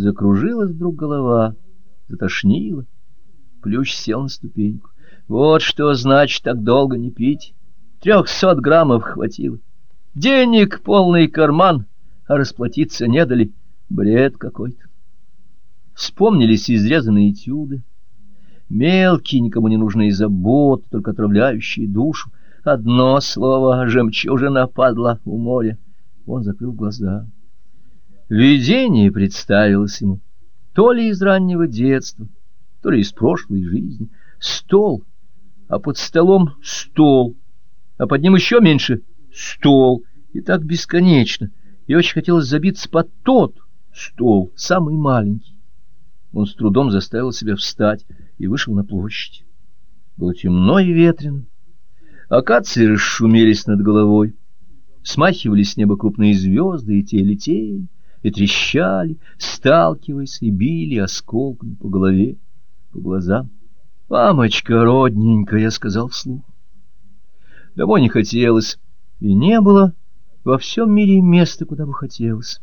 Закружилась вдруг голова, затошнила. Плющ сел на ступеньку. Вот что значит так долго не пить. Трехсот граммов хватило. Денег полный карман, а расплатиться не дали. Бред какой-то. Вспомнились изрезанные этюды. Мелкие, никому не нужные заботы, только отравляющие душу. Одно слово — жемчужина падла у моря. Он закрыл глаза. Видение представилось ему, то ли из раннего детства, то ли из прошлой жизни. Стол, а под столом стол, а под ним еще меньше стол, и так бесконечно. И очень хотелось забиться под тот стол, самый маленький. Он с трудом заставил себя встать и вышел на площадь. Было темно и ветрено. Акации расшумелись над головой. Смахивали с неба крупные звезды, и те летели, и трещали, сталкиваясь, и били осколками по голове, по глазам. «Мамочка родненькая», — сказал вслух. Домой не хотелось, и не было во всем мире места, куда бы хотелось.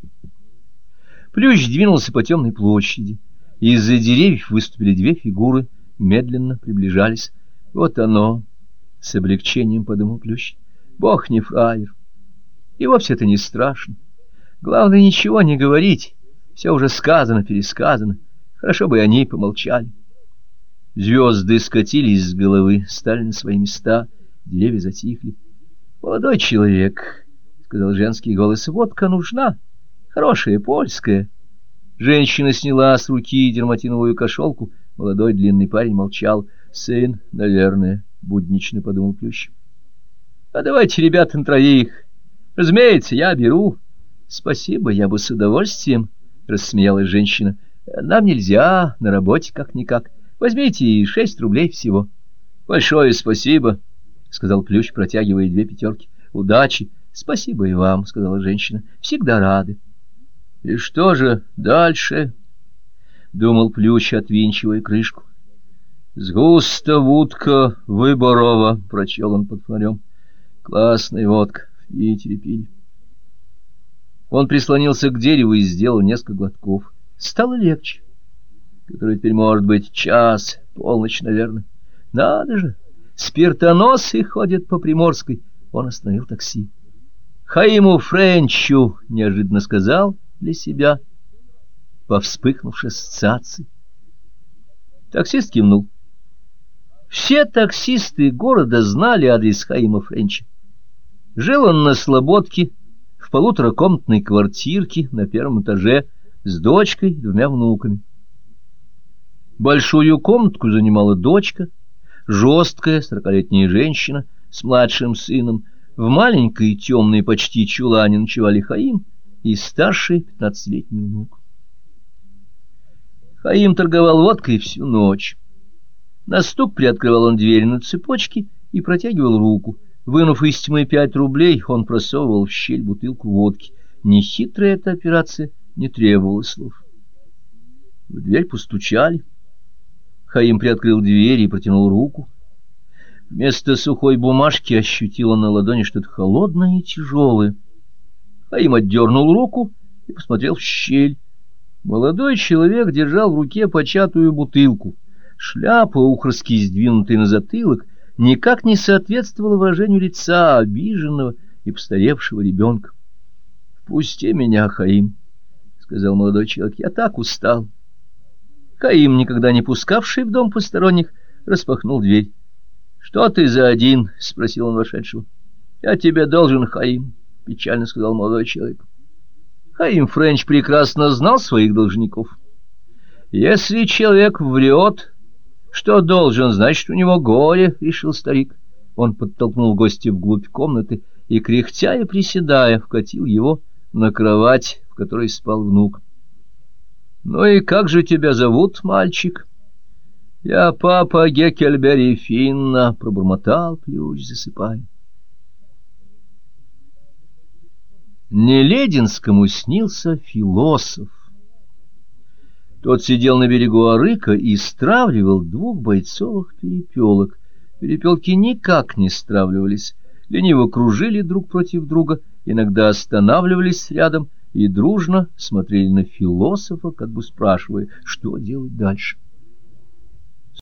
Плющ двинулся по темной площади. Из-за деревьев выступили две фигуры, медленно приближались. Вот оно, с облегчением подумал Плющ. Бог не фраер. И вовсе это не страшно. Главное, ничего не говорить. Все уже сказано, пересказано. Хорошо бы они помолчали. Звезды скатились с головы, стали на свои места, деревья затихли. «Молодой человек», — сказал женский голос, — «водка нужна, хорошая, польская». Женщина сняла с руки дерматиновую кошелку. Молодой длинный парень молчал. «Сын, наверное», — буднично подумал Плющ. «А давайте, ребята, на троих. Разумеется, я беру». «Спасибо, я бы с удовольствием», — рассмеялась женщина. «Нам нельзя, на работе как-никак. Возьмите шесть рублей всего». «Большое спасибо», — сказал Плющ, протягивая две пятерки. «Удачи». «Спасибо и вам», — сказала женщина. «Всегда рады». И что же дальше? Думал Плющ, отвинчивая крышку. С густо вудка выборова, прочел он под фонарем. Классная водка, в Питере пили. Он прислонился к дереву и сделал несколько глотков. Стало легче. Который теперь может быть час, полночь, наверное. Надо же, спиртоносы ходят по Приморской. Он остановил такси. Хаиму Френчу неожиданно сказал — для себя по вспыхнувшей ассоциации. Таксист кивнул. Все таксисты города знали адрес Хаима Френча. Жил он на Слободке, в полуторакомнатной квартирке на первом этаже с дочкой и двумя внуками. Большую комнатку занимала дочка, жесткая сорокалетняя женщина с младшим сыном. В маленькой темной почти чулане ночевали Хаим — и старший пятнадцатилетний внук. Хаим торговал водкой всю ночь. На стук приоткрывал он дверь на цепочке и протягивал руку. Вынув из тьмы пять рублей, он просовывал в щель бутылку водки. Нехитрая эта операция не требовала слов. В дверь постучали. Хаим приоткрыл дверь и протянул руку. Вместо сухой бумажки ощутила на ладони что-то холодное и тяжелое а им отдернул руку и посмотрел в щель. Молодой человек держал в руке початую бутылку. Шляпа, ухорски сдвинутая на затылок, никак не соответствовала выражению лица обиженного и постаревшего ребенка. — Впусти меня, Хаим, — сказал молодой человек, — я так устал. Хаим, никогда не пускавший в дом посторонних, распахнул дверь. — Что ты за один? — спросил он вошедшего. — Я тебе должен, Хаим печально сказал молодой человек. Хаим Френч прекрасно знал своих должников. Если человек врет, что должен, значит, у него горе, решил старик. Он подтолкнул гостя вглубь комнаты и, кряхтя и приседая, вкатил его на кровать, в которой спал внук. — Ну и как же тебя зовут, мальчик? — Я папа Геккельбери Финна, — пробормотал ключ, засыпая. Нелединскому снился философ. Тот сидел на берегу Арыка и стравливал двух бойцовых перепелок. Перепелки никак не стравливались, лениво кружили друг против друга, иногда останавливались рядом и дружно смотрели на философа, как бы спрашивая, что делать дальше.